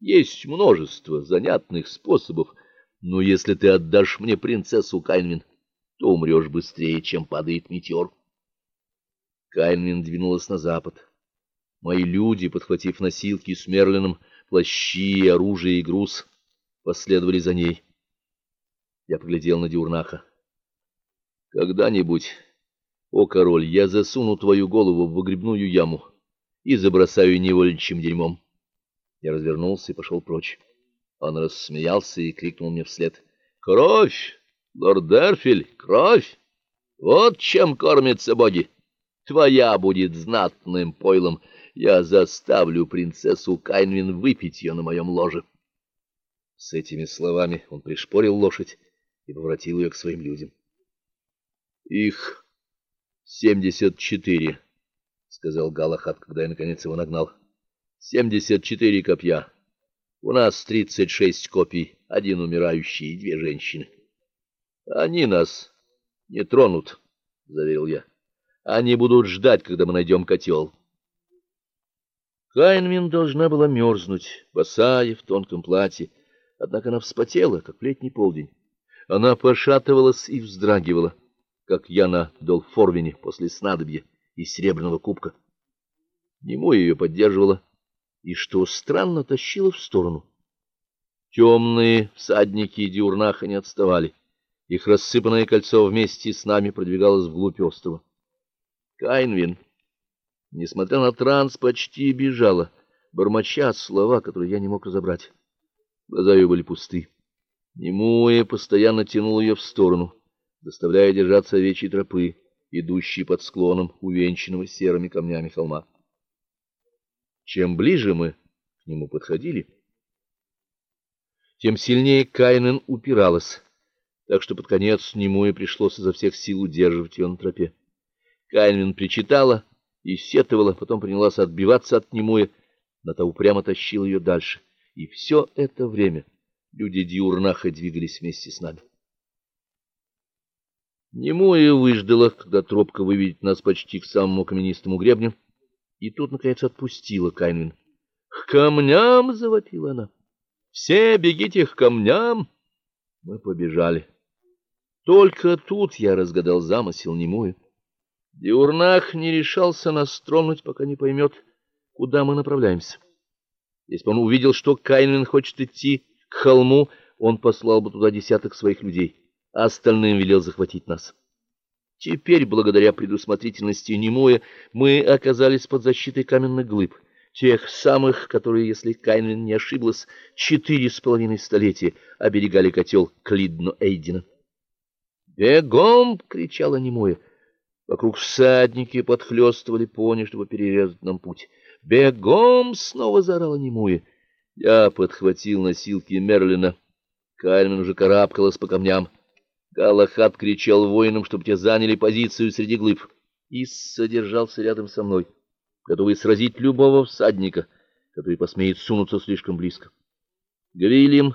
Есть множество занятных способов, но если ты отдашь мне принцессу Кайнвин, то умрешь быстрее, чем падает метеор. Кайнвин двинулась на запад. Мои люди, подхватив носилки с Мерлином, плащи, оружие и груз, последовали за ней. Я поглядел на Диурнаха. Когда-нибудь, о король, я засуну твою голову в выгребную яму и забросаю невольничьим дерьмом. Я развернулся и пошел прочь. Он рассмеялся и крикнул мне вслед. «Кровь! Лорд Дерфиль, кровь! Вот чем кормятся боги! Твоя будет знатным пойлом. Я заставлю принцессу Кайнвин выпить ее на моем ложе». С этими словами он пришпорил лошадь и поворотил ее к своим людям. «Их семьдесят четыре», — сказал Галахад, когда я наконец его нагнал. Семьдесят четыре копья. У нас тридцать шесть копий, один умирающий и две женщины. Они нас не тронут, — заверил я. Они будут ждать, когда мы найдем котел. Кайнвин должна была мерзнуть, босая, в тонком платье, однако она вспотела, как в летний полдень. Она пошатывалась и вздрагивала, как я на Долфорвине после снадобья и серебряного кубка. Нему ее поддерживала и, что странно, тащило в сторону. Темные всадники Диурнаха не отставали. Их рассыпанное кольцо вместе с нами продвигалось вглубь острова. Кайнвин, несмотря на транс, почти бежала, бормоча слова, которые я не мог разобрать. Глаза ее были пусты. Немуя постоянно тянул ее в сторону, заставляя держаться овечьей тропы, идущей под склоном увенчанного серыми камнями холма. Чем ближе мы к нему подходили, тем сильнее Кайнен упиралась, так что под конец нему и пришлось изо всех сил удерживать ее на тропе. Кайнен причитала и сетовала, потом принялась отбиваться от Немуя, но та упрямо тащила ее дальше. И все это время люди Диурнаха двигались вместе с нами. Немуя выждала, когда тропка выведет нас почти к самому каменистому гребню, и тут, наконец, отпустила Кайнвин. «К камням!» — завопила она. «Все бегите к камням!» Мы побежали. Только тут я разгадал замысел немую. Диурнах не решался нас тронуть, пока не поймет, куда мы направляемся. Если бы он увидел, что Кайнвин хочет идти к холму, он послал бы туда десяток своих людей, а остальным велел захватить нас. Теперь, благодаря предусмотрительности Немуя, мы оказались под защитой каменных глыб, тех самых, которые, если Кайнвин не ошиблась, четыре с половиной столетия оберегали котел Клидно-Эйдина. «Бегом!» — кричала Немуя. Вокруг всадники подхлёстывали пони, чтобы перерезать нам путь. «Бегом!» — снова заорала Немуя. Я подхватил носилки Мерлина. Кайнвин уже карабкалась по камням. Галахад кричал воинам, чтобы те заняли позицию среди глыб. и содержался рядом со мной, готовый сразить любого всадника, который посмеет сунуться слишком близко. Гвилем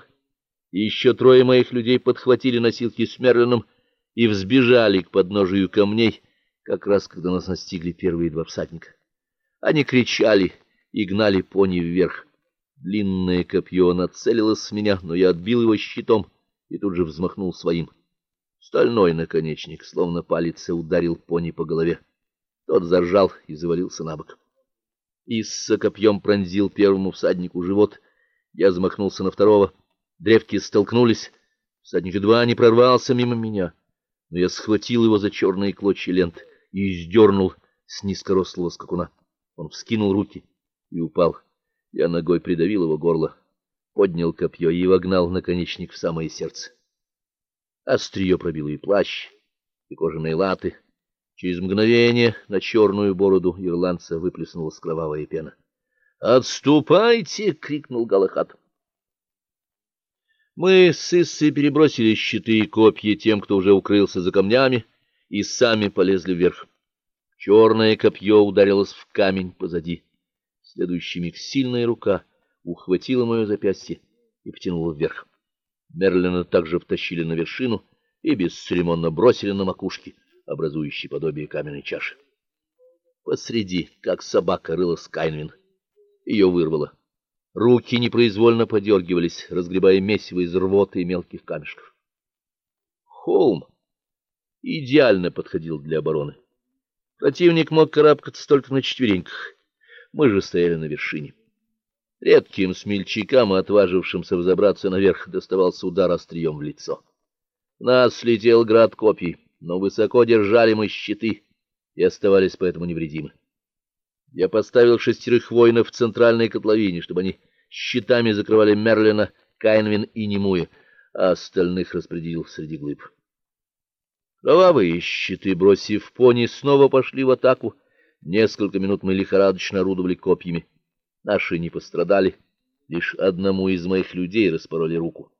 и еще трое моих людей подхватили носилки с Мерлином и взбежали к подножию камней, как раз когда нас настигли первые два всадника. Они кричали и гнали пони вверх. Длинное копье нацелилось в меня, но я отбил его щитом и тут же взмахнул своим. Стальной наконечник, словно палец, ударил пони по голове. Тот заржал и завалился на бок. Исса копьем пронзил первому всаднику живот. Я замахнулся на второго. Древки столкнулись. Всадник едва не прорвался мимо меня, но я схватил его за черные клочья лент и издернул с низкорослого скакуна. Он вскинул руки и упал. Я ногой придавил его горло, поднял копье и вогнал наконечник в самое сердце. Острие пробило и плащ, и кожаные латы. Через мгновение на черную бороду ирландца выплеснулась кровавая пена. «Отступайте!» — крикнул Галахат. Мы с Иссой перебросили щиты и копья тем, кто уже укрылся за камнями, и сами полезли вверх. Черное копье ударилось в камень позади. В следующий миг сильная рука ухватила мое запястье и потянула вверх. Мерлина также втащили на вершину и бесцеремонно бросили на макушке, образующей подобие каменной чаши. Посреди, как собака, рылась Кайнвин. Ее вырвало. Руки непроизвольно подергивались, разгребая месиво из рвоты и мелких камешков. Холм идеально подходил для обороны. Противник мог карабкаться только на четвереньках. Мы же стояли на вершине. Редким смельчакам, отважившимся взобраться наверх, доставался удар острием в лицо. нас слетел град копий, но высоко держали мы щиты и оставались поэтому невредимы. Я поставил шестерых воинов в центральной котловине, чтобы они щитами закрывали Мерлина, Кайнвин и Немуя, а остальных распределил среди глыб. Кровавые щиты, бросив пони, снова пошли в атаку. Несколько минут мы лихорадочно орудовали копьями. Наши не пострадали, лишь одному из моих людей распороли руку.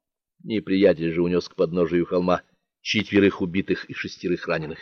Неприятель же унес к подножию холма четверых убитых и шестерых раненых.